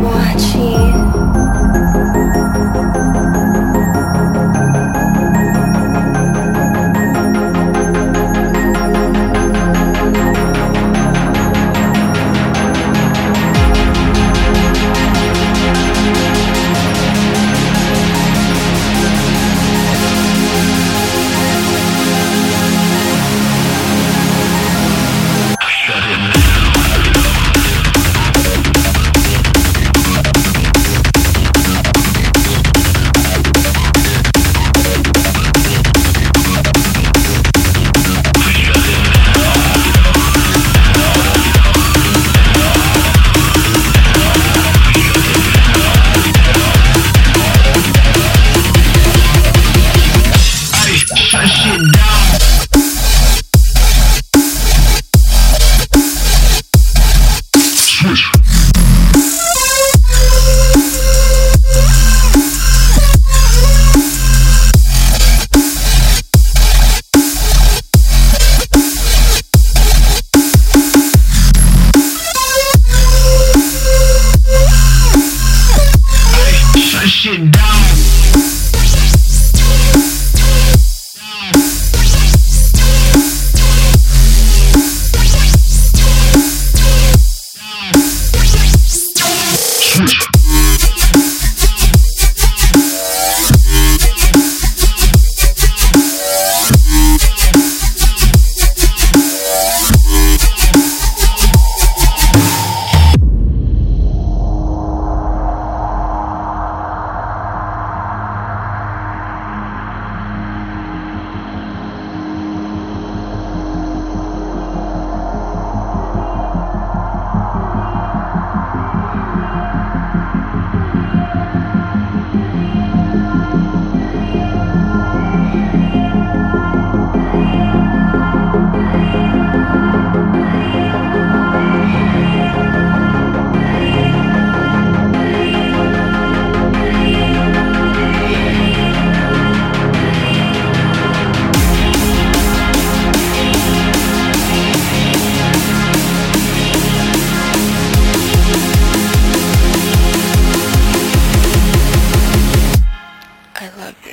watching.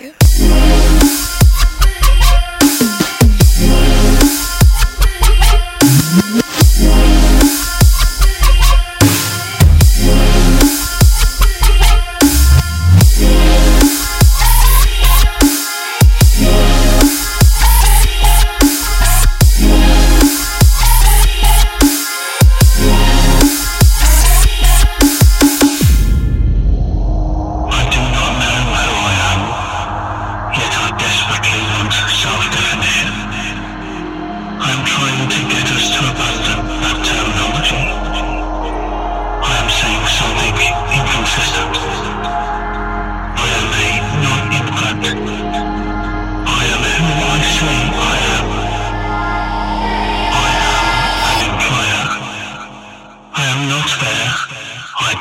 you.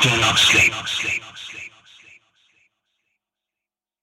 Do not sleep.